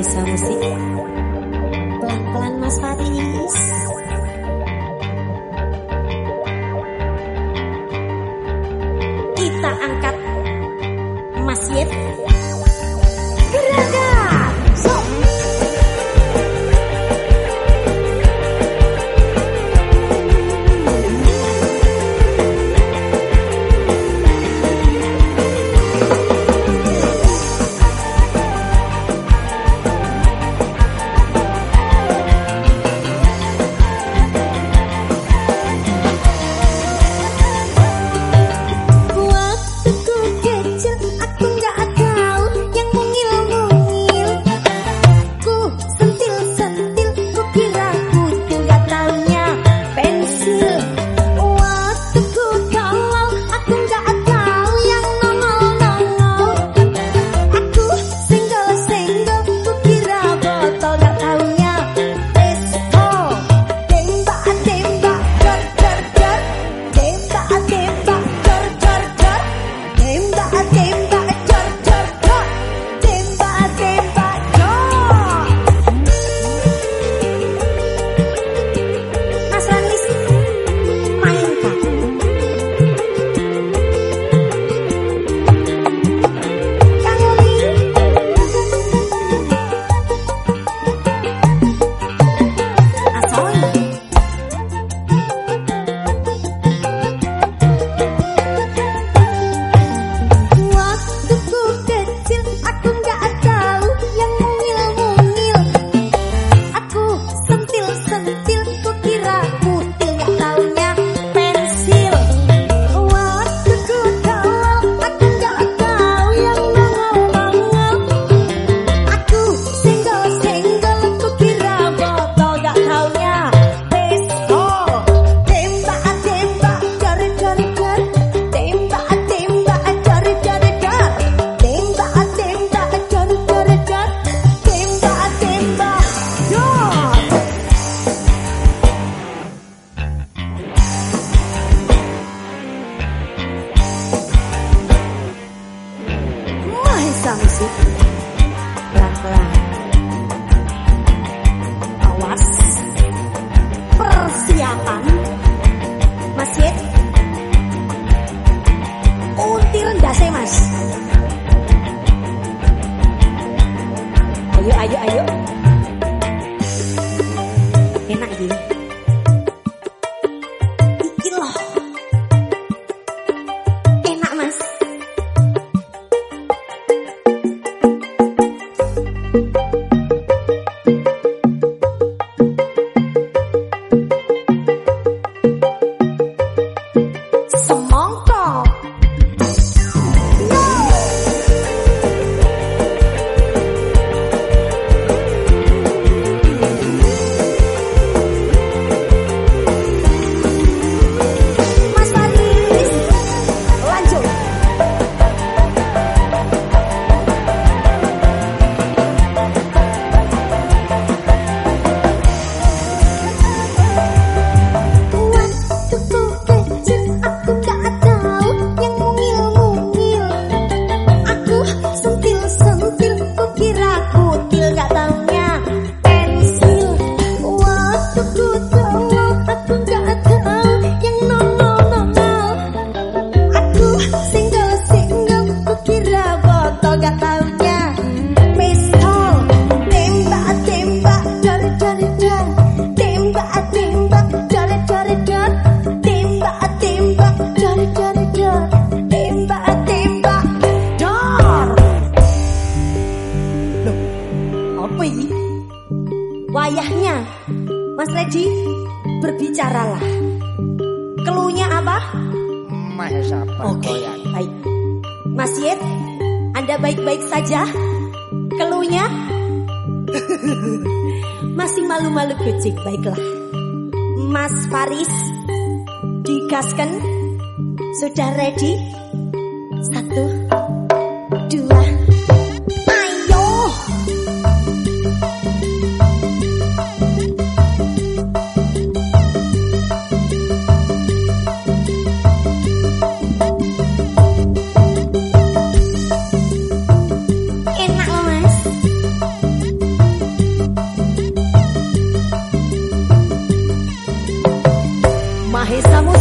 Marisa Musik Pelan-pelan Mas Faris Kita angkat Mas Yeti I gave Thank you. ayahnya. Mas Reddy berbicaralah. Keluhnya apa? Mahesa Oke, okay. baik. Mas Yed, Anda baik-baik saja? Keluhnya? Masih malu-malu kucing, baiklah. Mas Faris, digaskan. Sudah ready? Satu, dua, Mahesa Musik